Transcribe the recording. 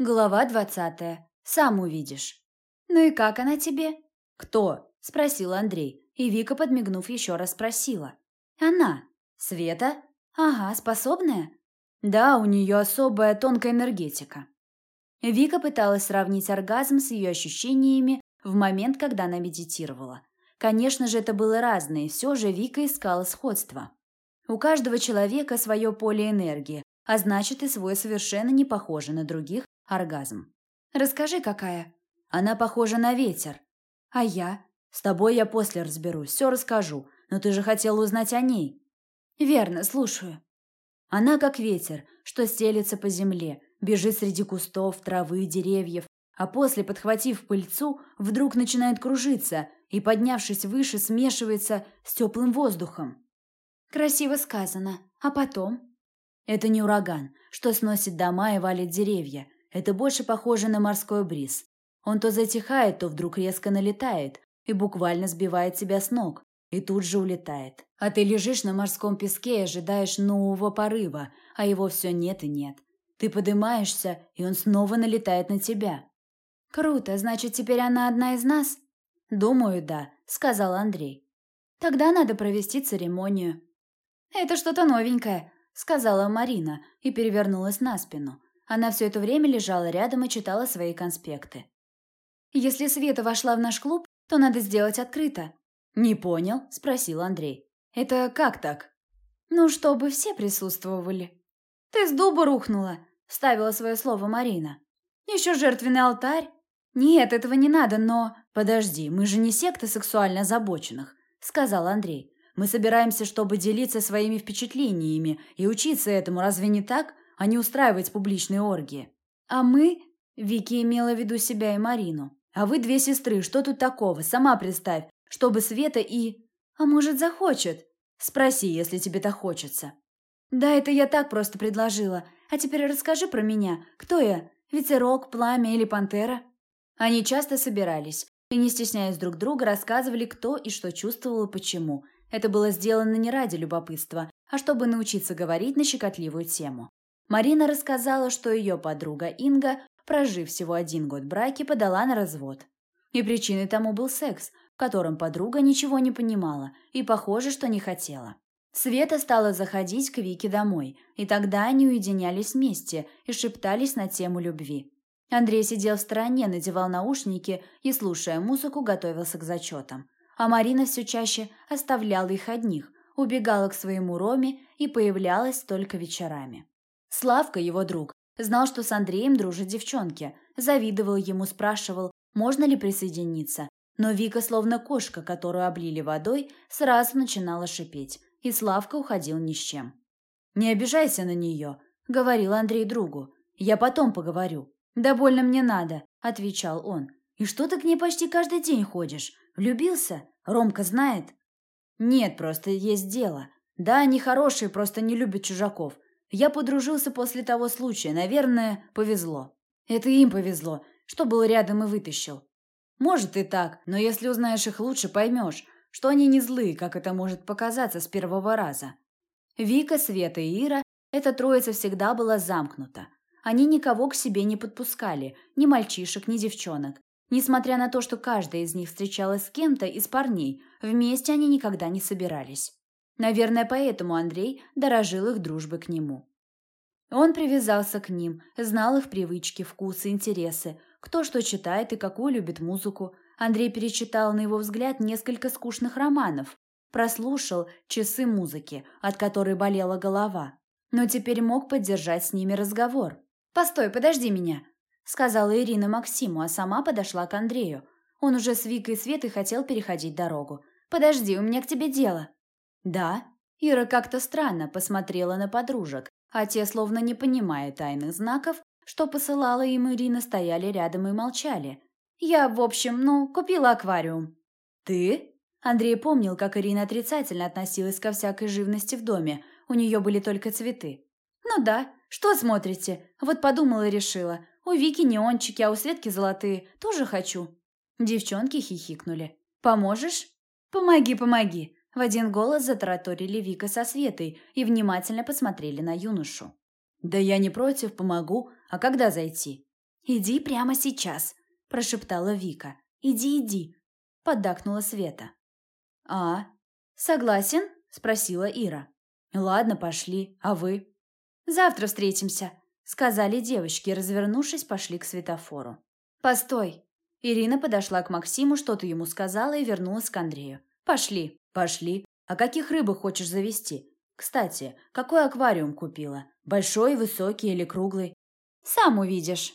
Глава двадцатая. Сам увидишь. «Ну и как она тебе?» «Кто?» – спросил Андрей, и Вика, подмигнув, еще раз спросила. «Она. Света?» «Ага, способная?» «Да, у нее особая тонкая энергетика». Вика пыталась сравнить оргазм с ее ощущениями в момент, когда она медитировала. Конечно же, это было разное, и все же Вика искала сходства. У каждого человека свое поле энергии, а значит и свой совершенно не похожий на других оргазм. «Расскажи, какая?» «Она похожа на ветер». «А я?» «С тобой я после разберусь, все расскажу, но ты же хотела узнать о ней». «Верно, слушаю». Она как ветер, что стелется по земле, бежит среди кустов, травы, деревьев, а после, подхватив пыльцу, вдруг начинает кружиться и, поднявшись выше, смешивается с теплым воздухом. Красиво сказано. А потом? Это не ураган, что сносит дома и валит деревья. Это больше похоже на морской бриз. Он то затихает, то вдруг резко налетает и буквально сбивает себя с ног, и тут же улетает. А ты лежишь на морском песке и ожидаешь нового порыва, а его все нет и нет. Ты поднимаешься, и он снова налетает на тебя. «Круто, значит, теперь она одна из нас?» «Думаю, да», — сказал Андрей. «Тогда надо провести церемонию». «Это что-то новенькое», — сказала Марина и перевернулась на спину. Она все это время лежала рядом и читала свои конспекты. «Если Света вошла в наш клуб, то надо сделать открыто». «Не понял?» – спросил Андрей. «Это как так?» «Ну, чтобы все присутствовали». «Ты с дуба рухнула», – вставила свое слово Марина. «Еще жертвенный алтарь». «Нет, этого не надо, но...» «Подожди, мы же не секта сексуально озабоченных», – сказал Андрей. «Мы собираемся, чтобы делиться своими впечатлениями и учиться этому, разве не так? А не устраивать публичные оргии. А мы... Вики имела в виду себя и Марину. А вы две сестры, что тут такого? Сама представь, чтобы Света и... А может, захочет? Спроси, если тебе так хочется. Да, это я так просто предложила. А теперь расскажи про меня. Кто я? Ветерок, пламя или пантера? Они часто собирались и, не стесняясь друг друга, рассказывали, кто и что чувствовал и почему. Это было сделано не ради любопытства, а чтобы научиться говорить на щекотливую тему. Марина рассказала, что ее подруга Инга, прожив всего один год браки, подала на развод. И причиной тому был секс, в котором подруга ничего не понимала и, похоже, что не хотела. Света стала заходить к Вике домой, и тогда они уединялись вместе и шептались на тему любви. Андрей сидел в стороне, надевал наушники и, слушая музыку, готовился к зачетам. А Марина все чаще оставляла их одних, убегала к своему Роме и появлялась только вечерами. Славка, его друг, знал, что с Андреем дружат девчонки, завидовал ему, спрашивал, можно ли присоединиться. Но Вика, словно кошка, которую облили водой, сразу начинала шипеть, и Славка уходил ни с чем. «Не обижайся на нее», — говорил Андрей другу. «Я потом поговорю». «Да больно мне надо», — отвечал он. «И что ты к ней почти каждый день ходишь? Влюбился? Ромка знает?» «Нет, просто есть дело. Да, они хорошие, просто не любят чужаков. Я подружился после того случая, наверное, повезло. Это им повезло, что был рядом и вытащил. Может и так, но если узнаешь их лучше, поймешь, что они не злые, как это может показаться с первого раза. Вика, Света и Ира, эта троица всегда была замкнута. Они никого к себе не подпускали, ни мальчишек, ни девчонок. Несмотря на то, что каждая из них встречалась с кем-то из парней, вместе они никогда не собирались. Наверное, поэтому Андрей дорожил их дружбой к нему. Он привязался к ним, знал их привычки, вкусы, интересы, кто что читает и какую любит музыку. Андрей перечитал, на его взгляд, несколько скучных романов, прослушал часы музыки, от которой болела голова, но теперь мог поддержать с ними разговор. «Постой, подожди меня», — сказала Ирина Максиму, а сама подошла к Андрею. Он уже с Викой и Светой хотел переходить дорогу. «Подожди, у меня к тебе дело». «Да?» Ира как-то странно посмотрела на подружек, а те, словно не понимая тайных знаков, что посылала им Ирина, стояли рядом и молчали. «Я, в общем, ну, купила аквариум». «Ты?» Андрей помнил, как Ирина отрицательно относилась ко всякой живности в доме, у нее были только цветы. «Ну да, что смотрите? Вот подумала и решила. У Вики неончики, а у Светки золотые. Тоже хочу». Девчонки хихикнули. «Поможешь?» «Помоги, помоги!» В один голос затараторили Вика со Светой и внимательно посмотрели на юношу. «Да я не против, помогу. А когда зайти?» «Иди прямо сейчас», – прошептала Вика. «Иди, иди», – поддакнула Света. «А, согласен?» – спросила Ира. «Ладно, пошли. А вы?» «Завтра встретимся», – сказали девочки, развернувшись, пошли к светофору. «Постой!» Ирина подошла к Максиму, что-то ему сказала и вернулась к Андрею. «Пошли, пошли. А каких рыбок хочешь завести? Кстати, какой аквариум купила? Большой, высокий или круглый?» «Сам увидишь».